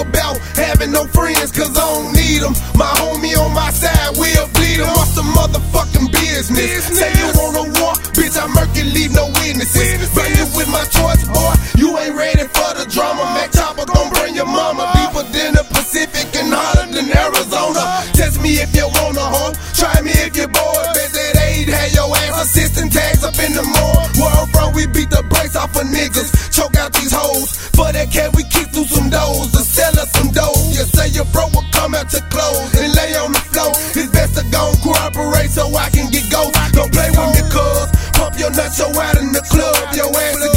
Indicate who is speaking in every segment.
Speaker 1: about having no friends, cause I don't need them. My homie on my side we'll bleed them. What's the motherfucking business? Say you want a war, bitch, I murk and leave no witnesses. Bring you with my choice, boy. You ain't ready for the drama. Uh-huh. Mac Chopper gon' bring your mama. Deeper than the Pacific and hotter than Arizona. Test me if you wanna, come out to close and lay on the floor. It's best to go cooperate so I can get ghost. Don't play with me, cuz. Pump your nuts, show out in the club. Your ass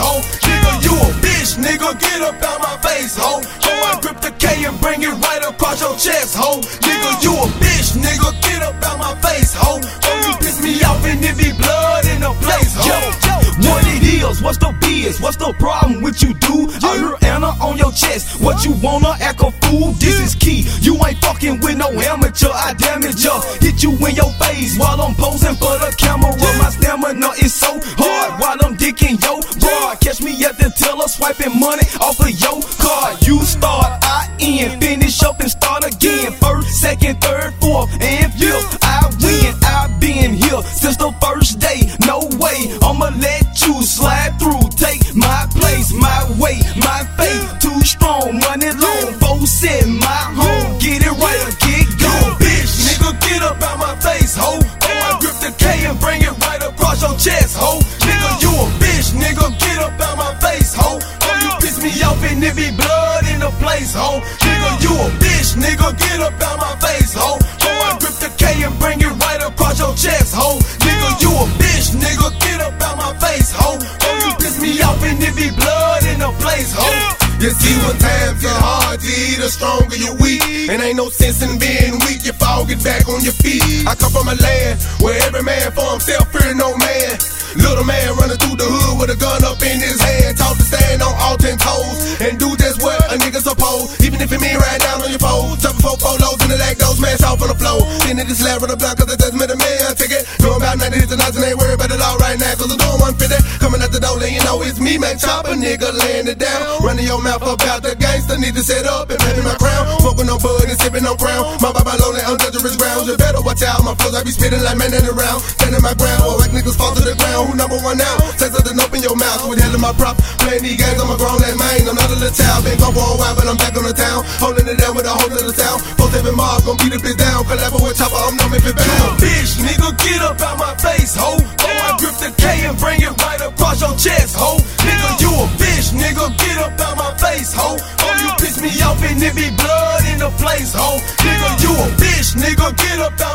Speaker 1: ho. Nigga, you a bitch, nigga. Get up out my face, ho. Oh, I grip the K and bring it right across your chest, ho. Nigga, you a bitch, nigga. Get up out my face, ho. Oh, you piss me off and it be blood in the place, ho.
Speaker 2: What it is, what's the biz, what's the problem with you, dude? I hear Anna on your chest, what you wanna act a fool? This is key, you ain't fucking with no amateur, I damage ya. Hit you in your face while I'm posing for the camera. My stamina is so hard while I'm dicking yo swiping money off of your card. You start, I end, finish up and start again. First, second, third,
Speaker 1: up out my face, ho. Oh, I grip the K and bring it right across your chest, ho. Nigga, you a bitch, nigga, get up out my face, ho. Oh, you piss me off and it be blood in the place, ho. You see when times get hard the stronger you weak. And ain't no sense in being weak, you fall, get back on your feet. I come from a land where every man for himself, fear no man. Little man running through the hood with a just slap on the block, cause it just made a man ticket. Doing about 90 hits and nothing ain't worried about the law right now, cause I'm doing 150. Coming at the door, you know it's me, man. Chopper nigga laying it down. Running your mouth about the gangster, need to set up and maybe my crown. Smoking on bud and sipping on crown. My baba lonely on dangerous grounds. You better watch out, my flows I be spitting like man in the round. Standing my ground, or niggas fall to the ground. Who number one now? Say something open your mouth with hell in my prop. Playing these games, I'm a grown ass man. I'm not a little child. Been gone for a while, but I'm back on the town. Holding it down with a whole little sound. With chopper, I'm numb if it bound. Bitch, nigga, get up out my face, ho. Oh, I grip the K and bring it right across your chest, ho. Nigga, you a bitch, nigga, get up out my face, ho. Oh, you piss me off and it be blood in the place, ho. Nigga, you a bitch, nigga, get up out